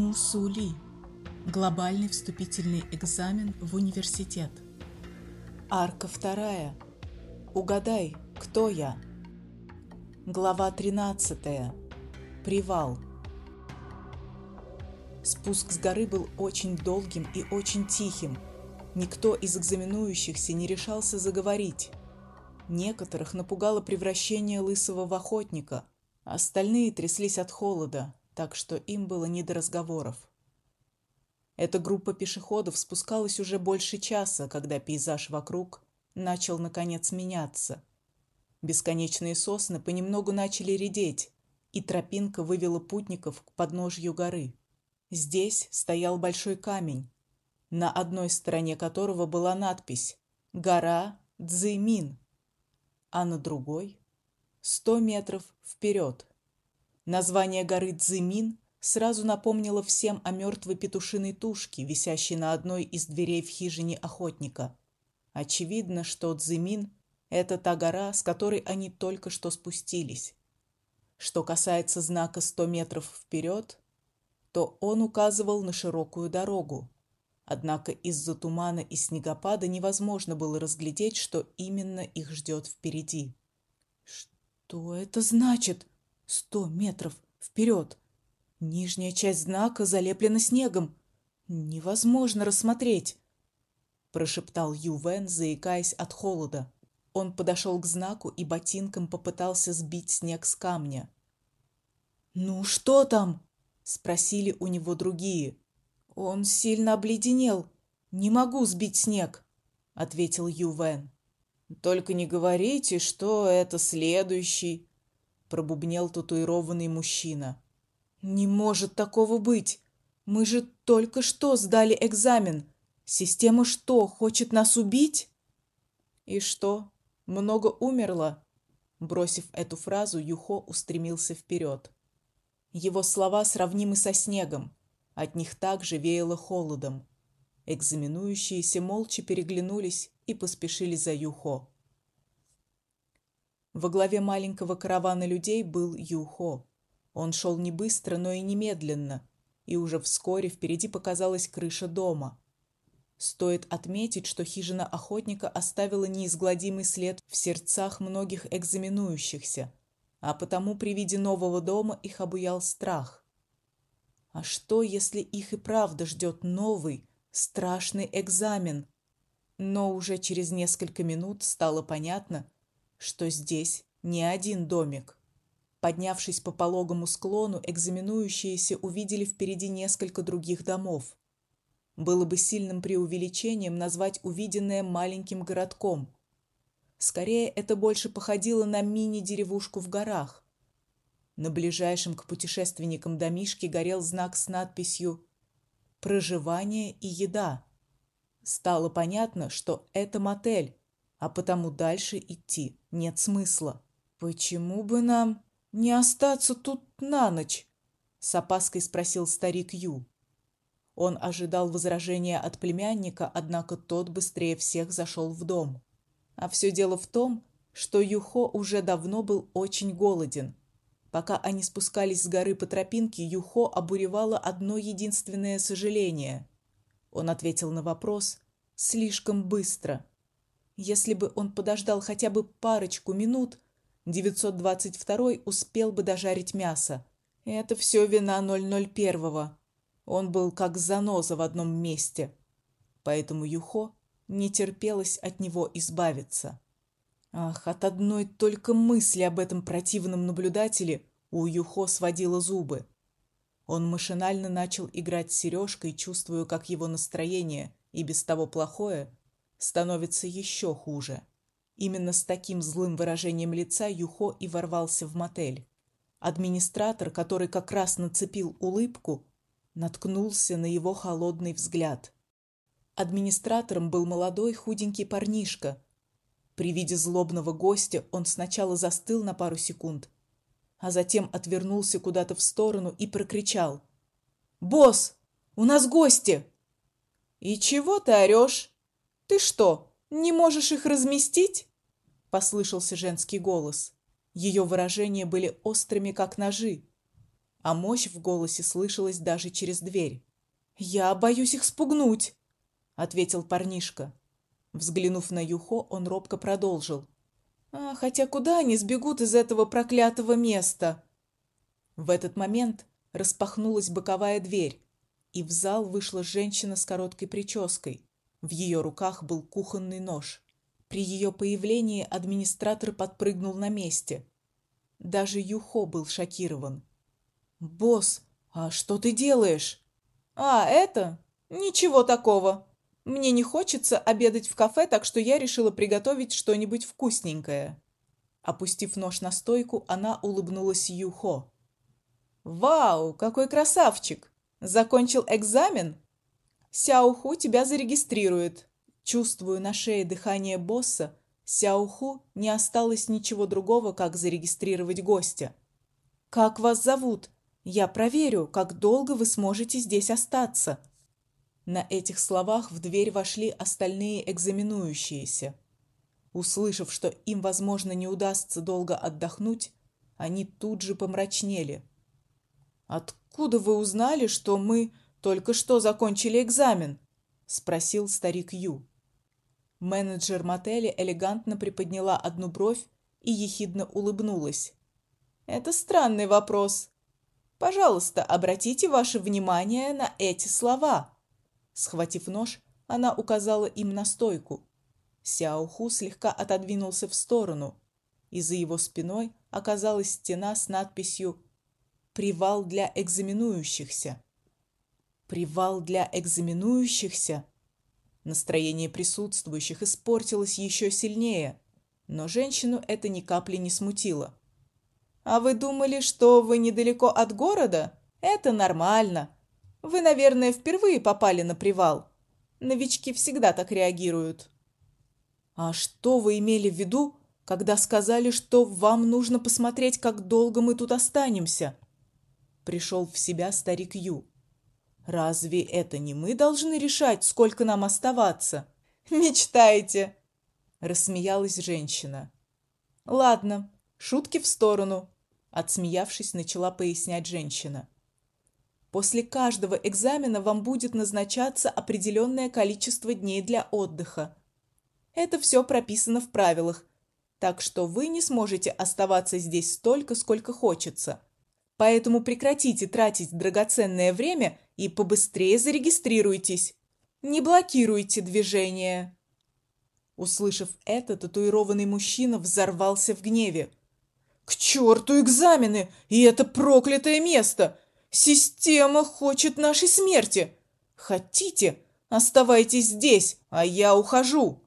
Мусули. Глобальный вступительный экзамен в университет. Арка вторая. Угадай, кто я? Глава 13. Привал. Спуск с горы был очень долгим и очень тихим. Никто из экзаменующихся не решался заговорить. Некоторых напугало превращение лысого в охотника, остальные тряслись от холода, так что им было не до разговоров. Эта группа пешеходов спускалась уже больше часа, когда пейзаж вокруг начал наконец меняться. Бесконечные сосны понемногу начали редеть, и тропинка вывела путников к подножью горы. Здесь стоял большой камень, на одной стороне которого была надпись «Гора Цзимин», а на другой – «Сто метров вперед». Название горы Цзимин сразу напомнило всем о мертвой петушиной тушке, висящей на одной из дверей в хижине охотника. Очевидно, что Цзимин – это та гора, с которой они только что спустились. Что касается знака «сто метров вперед», то он указывал на широкую дорогу. Однако из-за тумана и снегопада невозможно было разглядеть, что именно их ждет впереди. «Что это значит?» Сто метров вперед. Нижняя часть знака залеплена снегом. Невозможно рассмотреть, прошептал Ювен, заикаясь от холода. Он подошел к знаку и ботинком попытался сбить снег с камня. Ну что там? спросили у него другие. Он сильно обледенел. Не могу сбить снег, ответил Ювен. Только не говорите, что это следующий, пробубнел татуированный мужчина. Не может такого быть. Мы же только что сдали экзамен. Система что, хочет нас убить? И что? Много умерло? Бросив эту фразу, Юхо устремился вперед. Его слова сравнимы со снегом. От них также веяло холодом. Экзаменующиеся молча переглянулись и поспешили за Юхо. Во главе маленького каравана людей был Юхо. Он шел не быстро, но и не медленно, и уже вскоре впереди показалась крыша дома. Стоит отметить, что хижина охотника оставила неизгладимый след в сердцах многих экзаменующихся, а потому при виде нового дома их обуял страх. А что, если их и правда ждет новый, страшный экзамен? Но уже через несколько минут стало понятно, что здесь не один домик. Поднявшись по пологому склону, экзаменующиеся увидели впереди несколько других домов. Было бы сильным преувеличением назвать увиденное маленьким городком. Скорее, это больше походило на мини-деревушку в горах. На ближайшем к путешественникам домишке горел знак с надписью «Проживание и еда». Стало понятно, что это мотель, а потому дальше идти нет смысла. Почему бы нам не остаться тут на ночь? с опаской спросил старик Ю. Он ожидал возражения от племянника, однако тот быстрее всех зашел в дом. А все дело в том, что Юхо уже давно был очень голоден. Пока они спускались с горы по тропинке, Юхо обуревало одно единственное сожаление. Он ответил на вопрос слишком быстро. Если бы он подождал хотя бы парочку минут, 922 успел бы дожарить мясо. Это все вина 001-го. Он был как заноза в одном месте. Поэтому Юхо не терпелось от него избавиться. Ах, от одной только мысли об этом противном наблюдателе у Юхо сводило зубы. Он машинально начал играть с сережкой, чувствуя, как его настроение, и без того плохое, становится еще хуже. Именно с таким злым выражением лица Юхо и ворвался в мотель. Администратор, который как раз нацепил улыбку, наткнулся на его холодный взгляд. Администратором был молодой худенький парнишка. При виде злобного гостя он сначала застыл на пару секунд, а затем отвернулся куда-то в сторону и прокричал: "Босс, у нас гости!" "И чего ты орешь? Ты что, не можешь их разместить? послышался женский голос. Ее выражения были острыми, как ножи. а мощь в голосе слышалась даже через дверь. «Я боюсь их спугнуть», — ответил парнишка. Взглянув на Юхо, он робко продолжил. «А, хотя куда они сбегут из этого проклятого места?» В этот момент распахнулась боковая дверь, и в зал вышла женщина с короткой прической. В ее руках был кухонный нож. При ее появлении администратор подпрыгнул на месте. Даже Юхо был шокирован. «Босс, а что ты делаешь?» «А, это? Ничего такого. Мне не хочется обедать в кафе, так что я решила приготовить что-нибудь вкусненькое». Опустив нож на стойку, она улыбнулась Юхо. «Вау, какой красавчик! Закончил экзамен? Сяоху тебя зарегистрирует. Чувствую на шее дыхание босса, Сяоху не осталось ничего другого, как зарегистрировать гостя. «Как вас зовут? Я проверю, как долго вы сможете здесь остаться». На этих словах в дверь вошли остальные экзаменующиеся. Услышав, что им, возможно, не удастся долго отдохнуть, они тут же помрачнели. «Откуда вы узнали, что мы только что закончили экзамен?» – спросил старик Ю. Менеджер мотеля элегантно приподняла одну бровь и ехидно улыбнулась. Это странный вопрос. Пожалуйста, обратите ваше внимание на эти слова. Схватив нож, она указала им на стойку. Сяоху слегка отодвинулся в сторону, и за его спиной оказалась стена с надписью «Привал для экзаменующихся». «Привал для экзаменующихся»? Настроение присутствующих испортилось еще сильнее, но женщину это ни капли не смутило. «А вы думали, что вы недалеко от города? Это нормально. Вы, наверное, впервые попали на привал. Новички всегда так реагируют». «А что вы имели в виду, когда сказали, что вам нужно посмотреть, как долго мы тут останемся?» Пришел в себя старик Ю. Разве это не мы должны решать, сколько нам оставаться? Мечтаете? Рассмеялась женщина. Ладно, шутки в сторону. Отсмеявшись, начала пояснять женщина. После каждого экзамена вам будет назначаться определенное количество дней для отдыха. Это все прописано в правилах, так что вы не сможете оставаться здесь столько, сколько хочется. Поэтому прекратите тратить драгоценное время и побыстрее зарегистрируйтесь. Не блокируйте движение. Услышав это, татуированный мужчина взорвался в гневе. К черту экзамены и это проклятое место! Система хочет нашей смерти. Хотите? Оставайтесь здесь, а я ухожу.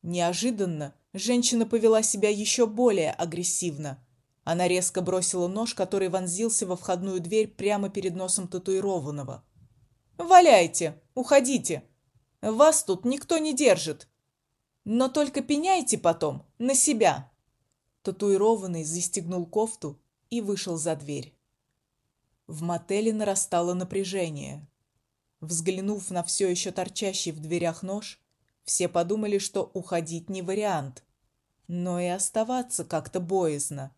Неожиданно женщина повела себя еще более агрессивно. Она резко бросила нож, который вонзился во входную дверь прямо перед носом татуированного. «Валяйте! Уходите! Вас тут никто не держит! Но только пеняйте потом на себя!» Татуированный застегнул кофту и вышел за дверь. В мотеле нарастало напряжение. Взглянув на все еще торчащий в дверях нож, все подумали, что уходить не вариант, но и оставаться как-то боязно.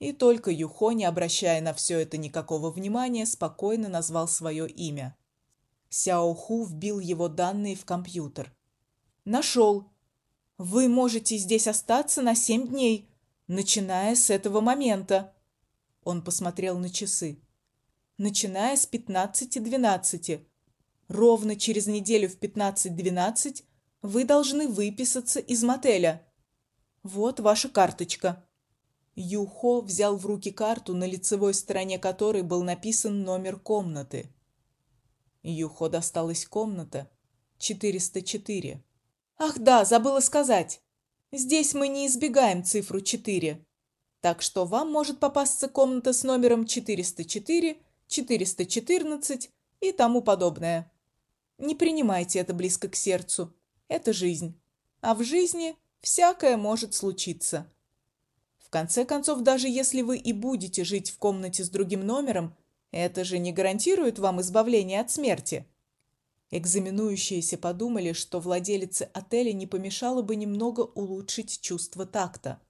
И только Юхо, не обращая на все это никакого внимания, спокойно назвал свое имя. Сяо Ху вбил его данные в компьютер. «Нашел. Вы можете здесь остаться на семь дней, начиная с этого момента». Он посмотрел на часы. «Начиная с пятнадцати двенадцати. Ровно через неделю в пятнадцать двенадцать вы должны выписаться из мотеля. Вот ваша карточка». Юхо взял в руки карту, на лицевой стороне которой был написан номер комнаты. Юхо досталась комната 404. Ах да, забыла сказать. Здесь мы не избегаем цифру 4. Так что вам может попасться комната с номером 404, 414 и тому подобное. Не принимайте это близко к сердцу. Это жизнь. А в жизни всякое может случиться. В конце концов, даже если вы и будете жить в комнате с другим номером, это же не гарантирует вам избавление от смерти. Экзаменующиеся подумали, что владелице отеля не помешало бы немного улучшить чувство такта.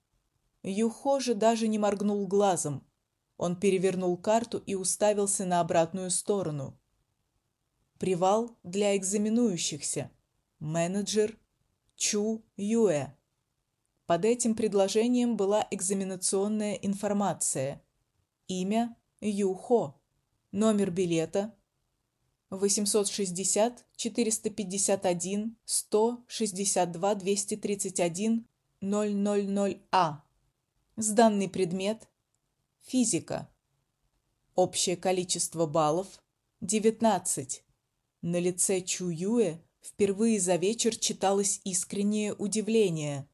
Юхо же даже не моргнул глазом. Он перевернул карту и уставился на обратную сторону. Привал для экзаменующихся. Менеджер Чу Юэ. Под этим предложением была экзаменационная информация. Имя Ю Хо. Номер билета 860 451 162 231 000А. Сданный предмет физика. Общее количество баллов 19. На лице Чу Юэ впервые за вечер читалось искреннее удивление.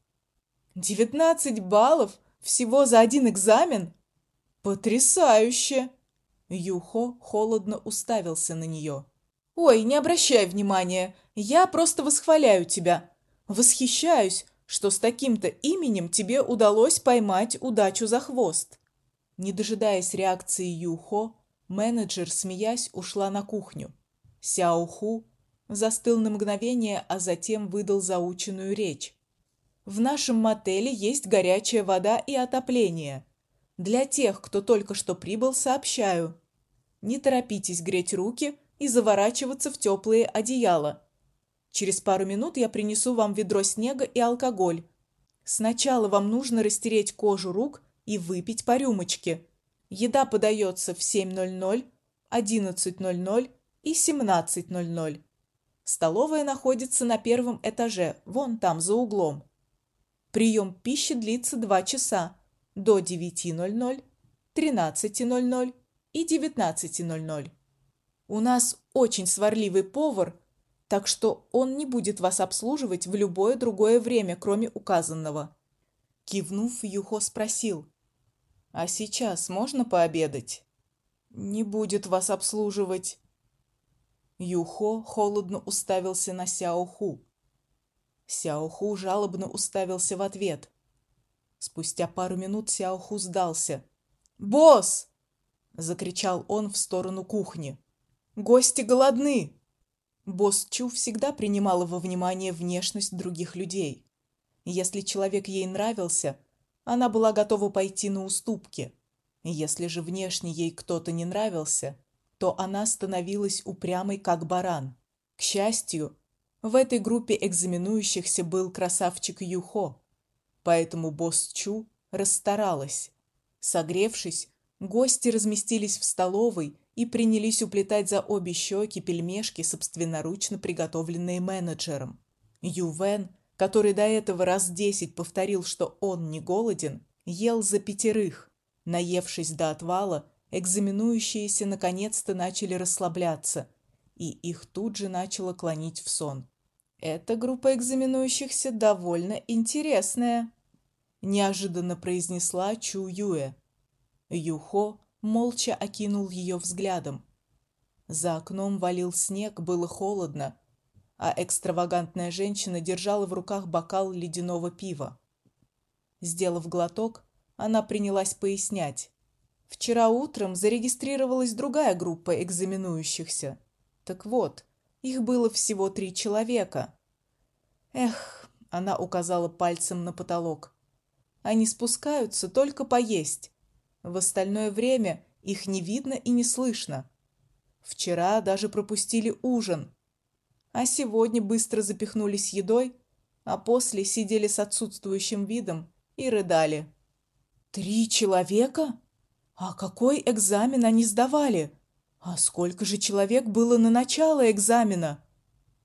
«Девятнадцать баллов? Всего за один экзамен? Потрясающе!» Юхо холодно уставился на нее. «Ой, не обращай внимания, я просто восхваляю тебя. Восхищаюсь, что с таким-то именем тебе удалось поймать удачу за хвост». Не дожидаясь реакции Юхо, менеджер, смеясь, ушла на кухню. Сяоху застыл на мгновение, а затем выдал заученную речь. В нашем мотеле есть горячая вода и отопление. Для тех, кто только что прибыл, сообщаю. Не торопитесь греть руки и заворачиваться в теплые одеяла. Через пару минут я принесу вам ведро снега и алкоголь. Сначала вам нужно растереть кожу рук и выпить по рюмочке. Еда подается в 7:00, 11:00 и 17:00. Столовая находится на первом этаже, вон там за углом. Прием пищи длится 2 часа до 9:00, 13:00 и 19:00. У нас очень сварливый повар, так что он не будет вас обслуживать в любое другое время, кроме указанного. Кивнув, Юхо спросил: "А сейчас можно пообедать?" "Не будет вас обслуживать". Юхо холодно уставился на Сяоху. Сяоху жалобно уставился в ответ. Спустя пару минут Сяоху сдался. «Босс!» – закричал он в сторону кухни. «Гости голодны!» Босс Чу всегда принимала во внимание внешность других людей. Если человек ей нравился, она была готова пойти на уступки. Если же внешне ей кто-то не нравился, то она становилась упрямой, как баран. К счастью, в этой группе экзаменующихся был красавчик Юхо, поэтому босс Чу расстаралась. Согревшись, гости разместились в столовой и принялись уплетать за обе щеки пельмешки, собственноручно приготовленные менеджером. Ювен, который до этого раз десять повторил, что он не голоден, ел за пятерых. Наевшись до отвала, экзаменующиеся наконец-то начали расслабляться, и их тут же начало клонить в сон. Эта группа экзаменующихся довольно интересная неожиданно произнесла Чу Юэ. Юхо молча окинул ее взглядом. За окном валил снег, было холодно, а экстравагантная женщина держала в руках бокал ледяного пива. Сделав глоток, она принялась пояснять. Вчера утром зарегистрировалась другая группа экзаменующихся. Так вот, их было всего три человека. Эх, она указала пальцем на потолок. Они спускаются только поесть. В остальное время их не видно и не слышно. Вчера даже пропустили ужин, а сегодня быстро запихнулись едой, а после сидели с отсутствующим видом и рыдали. Три человека? А какой экзамен они сдавали? А сколько же человек было на начало экзамена?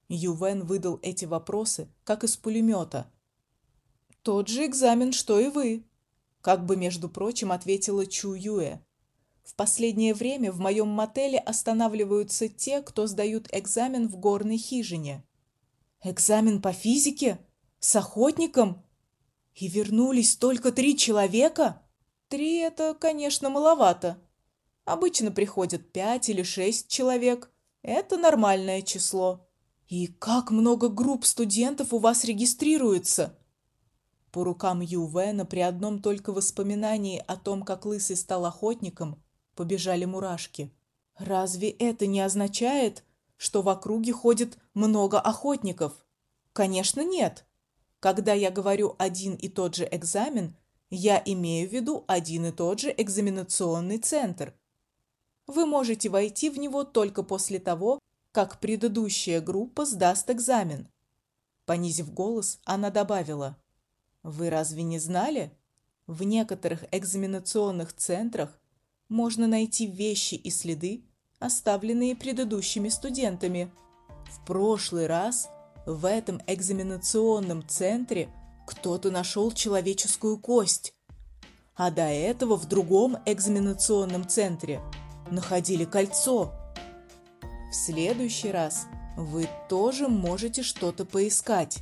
Ювен выдал эти вопросы, как из пулемета, тот же экзамен, что и вы, как бы между прочим ответила Чу Юэ. В последнее время в моем мотеле останавливаются те, кто сдают экзамен в горной хижине. Экзамен по физике с охотником? И вернулись только три человека? Три это, конечно, маловато. Обычно приходят пять или шесть человек. Это нормальное число. И как много групп студентов у вас регистрируется? По рукам Ювена при одном только воспоминании о том, как Лысый стал охотником, побежали мурашки. Разве это не означает, что в округе ходит много охотников? Конечно, нет. Когда я говорю один и тот же экзамен, Я имею в виду один и тот же экзаменационный центр. Вы можете войти в него только после того, как предыдущая группа сдаст экзамен. Понизив голос, она добавила: Вы разве не знали? В некоторых экзаменационных центрах можно найти вещи и следы, оставленные предыдущими студентами. В прошлый раз в этом экзаменационном центре кто-то нашел человеческую кость, а до этого в другом экзаменационном центре находили кольцо. В следующий раз вы тоже можете что-то поискать.